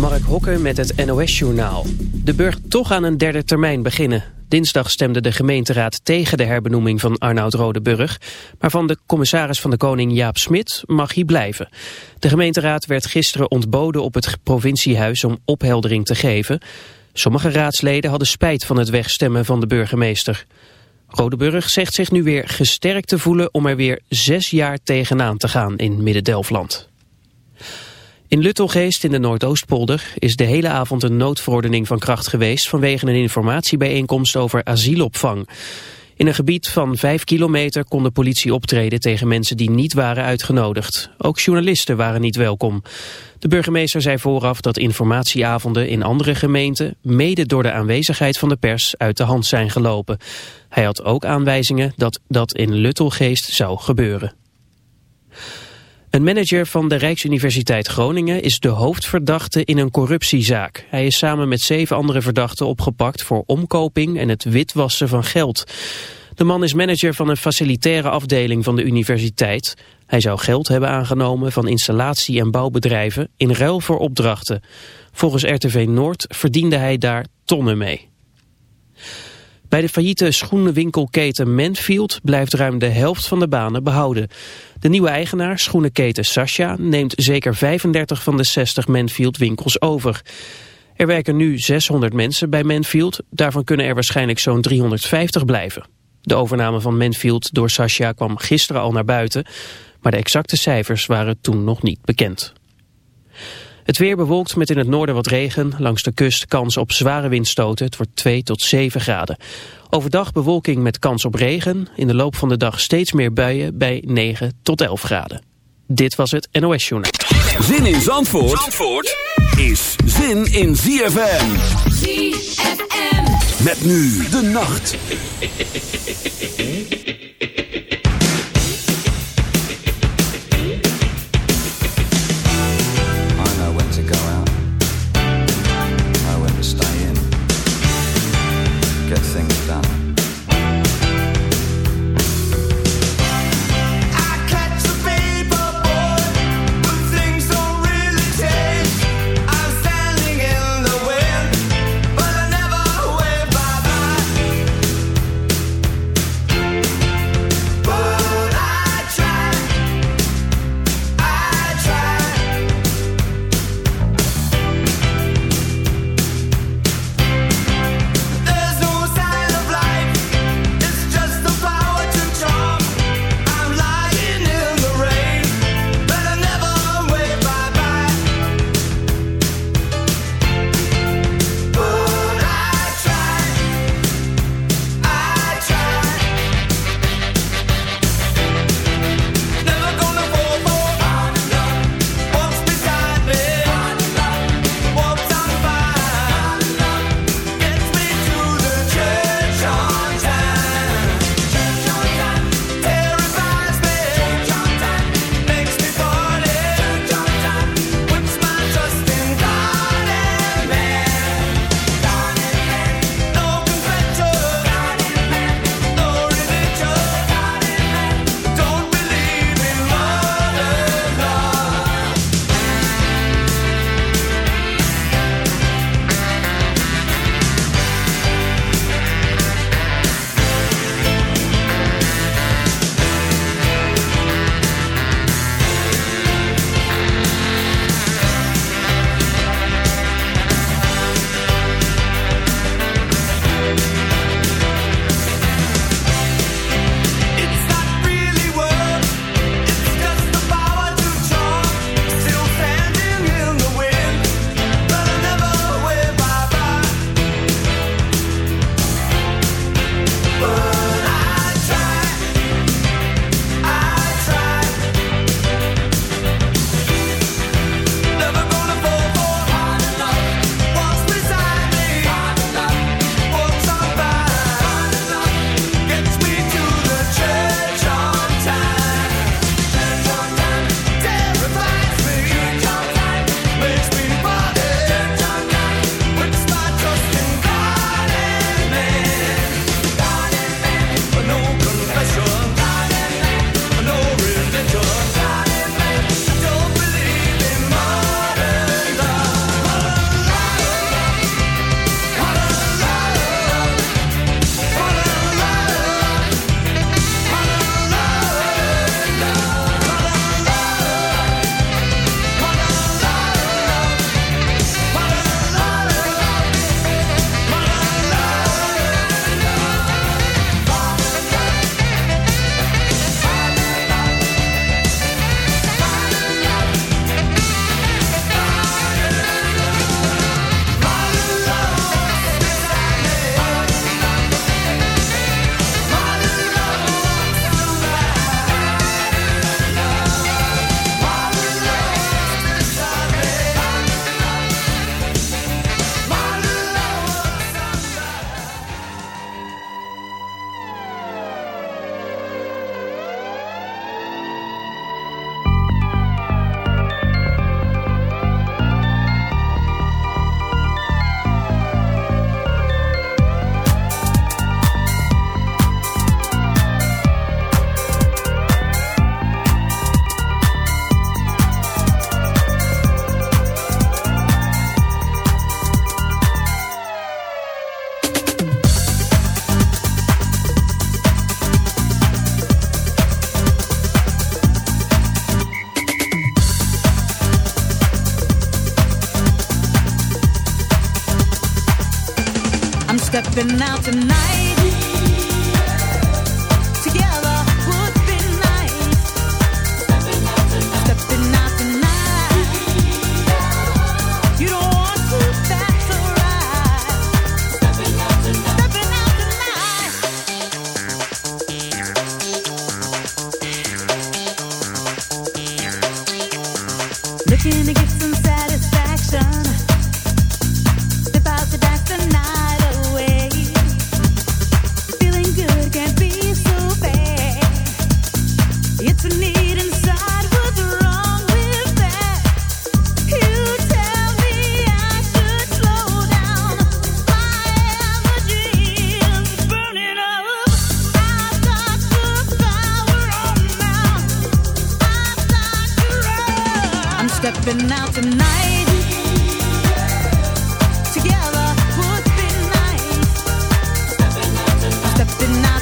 Mark Hokken met het NOS-journaal. De burg toch aan een derde termijn beginnen. Dinsdag stemde de gemeenteraad tegen de herbenoeming van Arnoud Rodeburg. Maar van de commissaris van de Koning Jaap Smit mag hij blijven. De gemeenteraad werd gisteren ontboden op het provinciehuis om opheldering te geven. Sommige raadsleden hadden spijt van het wegstemmen van de burgemeester. Rodeburg zegt zich nu weer gesterkt te voelen om er weer zes jaar tegenaan te gaan in Midden-Delfland. In Luttelgeest in de Noordoostpolder is de hele avond een noodverordening van kracht geweest vanwege een informatiebijeenkomst over asielopvang. In een gebied van vijf kilometer kon de politie optreden tegen mensen die niet waren uitgenodigd. Ook journalisten waren niet welkom. De burgemeester zei vooraf dat informatieavonden in andere gemeenten... mede door de aanwezigheid van de pers uit de hand zijn gelopen. Hij had ook aanwijzingen dat dat in Luttelgeest zou gebeuren. Een manager van de Rijksuniversiteit Groningen is de hoofdverdachte in een corruptiezaak. Hij is samen met zeven andere verdachten opgepakt voor omkoping en het witwassen van geld. De man is manager van een facilitaire afdeling van de universiteit. Hij zou geld hebben aangenomen van installatie- en bouwbedrijven in ruil voor opdrachten. Volgens RTV Noord verdiende hij daar tonnen mee. Bij de failliete schoenenwinkelketen Manfield blijft ruim de helft van de banen behouden. De nieuwe eigenaar, schoenenketen Sascha, neemt zeker 35 van de 60 Manfield winkels over. Er werken nu 600 mensen bij Manfield, daarvan kunnen er waarschijnlijk zo'n 350 blijven. De overname van Manfield door Sascha kwam gisteren al naar buiten, maar de exacte cijfers waren toen nog niet bekend. Het weer bewolkt met in het noorden wat regen. Langs de kust kans op zware windstoten. Het wordt 2 tot 7 graden. Overdag bewolking met kans op regen. In de loop van de dag steeds meer buien bij 9 tot 11 graden. Dit was het NOS Journal. Zin in Zandvoort, Zandvoort is zin in ZFM. ZFM. Met nu de nacht. Together would be nice. Stepping out.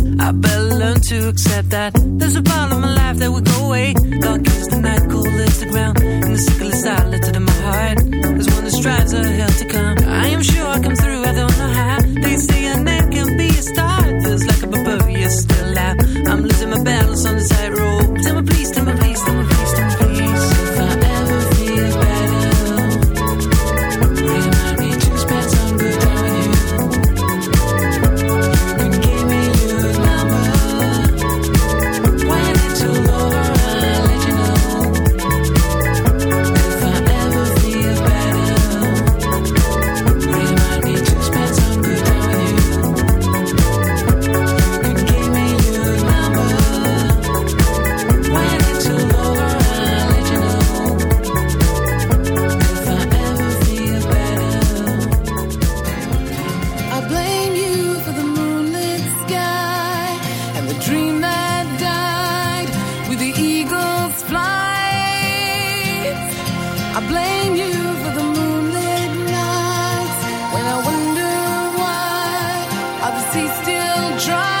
He's still driving.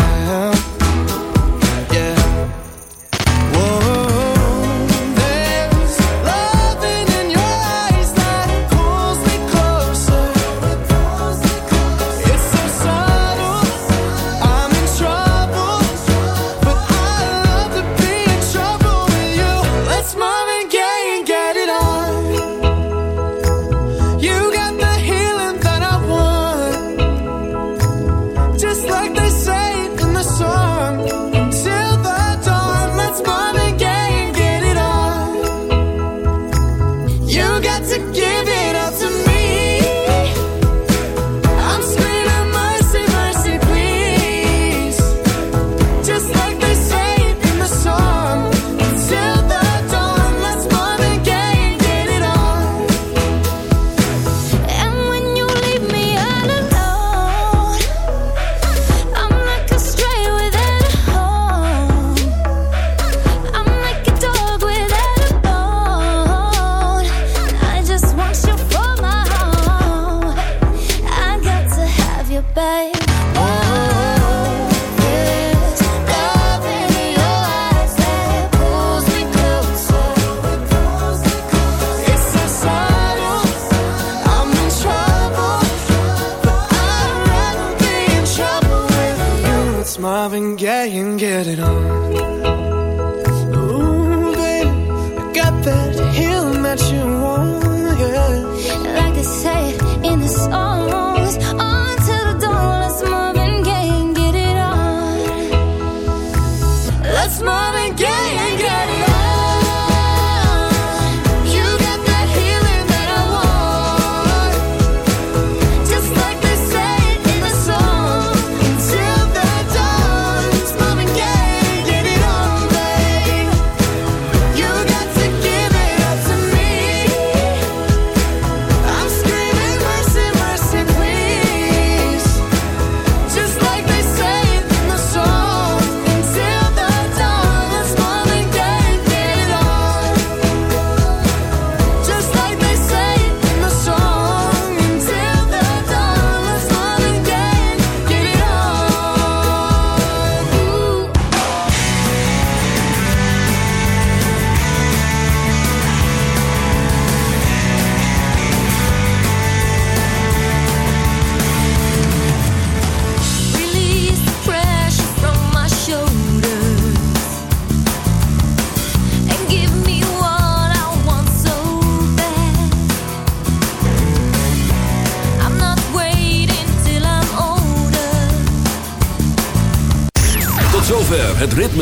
had it all